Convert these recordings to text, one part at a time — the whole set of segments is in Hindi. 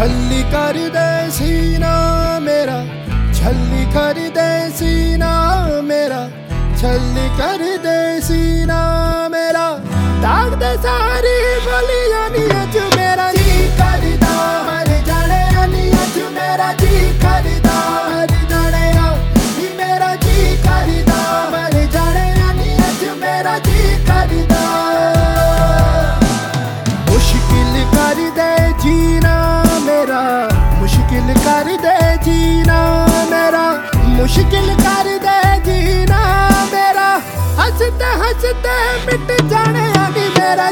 छल्ली कर दे सीना मेरा, छल्ली कर दे सीना मेरा, छल्ली कर दे सीना मेरा। दाग दे सारी बलिया अज मेरा जी करदा। हर जाने मेरा जी करदा। हर जाने मेरा जी करदा। हर जाने मेरा जी ਮੁਸ਼ਕਿਲ ਕਰ ਦੇ ਜੀਣਾ ਮੇਰਾ, ਮੁਸ਼ਕਿਲ ਕਰ ਦੇ ਜੀਣਾ ਮੇਰਾ। ਹੱਸਦੇ ਹੱਸਦੇ ਮਿਟ ਜਾਣੇ ਆ ਨੀ ਮੇਰਾ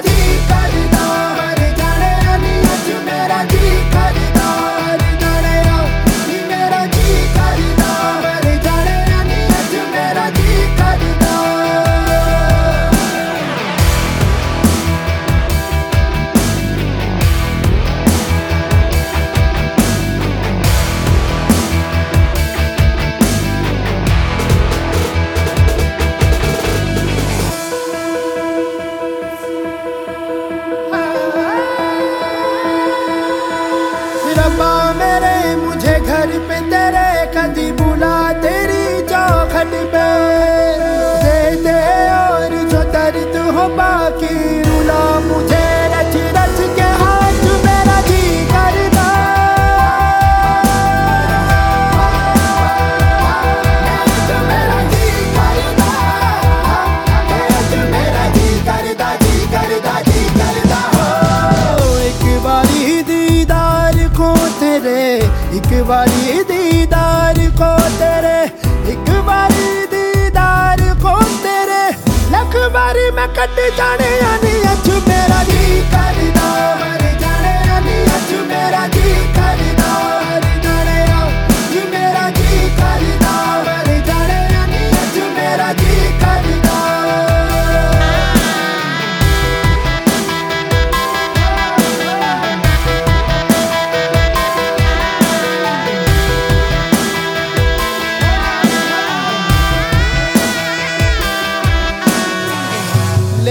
एक बारी दीदार को तेरे एक बारी दीदार को तेरे लख बारी मैं कट जाने आनी अच मेरा जी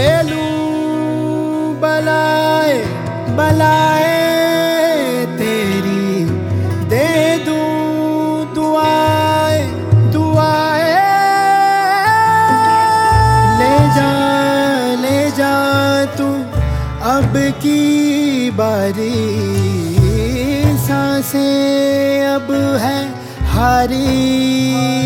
ले बलाए बलाए तेरी, दे दूँ, दुआए दुआए। ले जा ले जा तू अब की बारी, साँसें अब है हारी।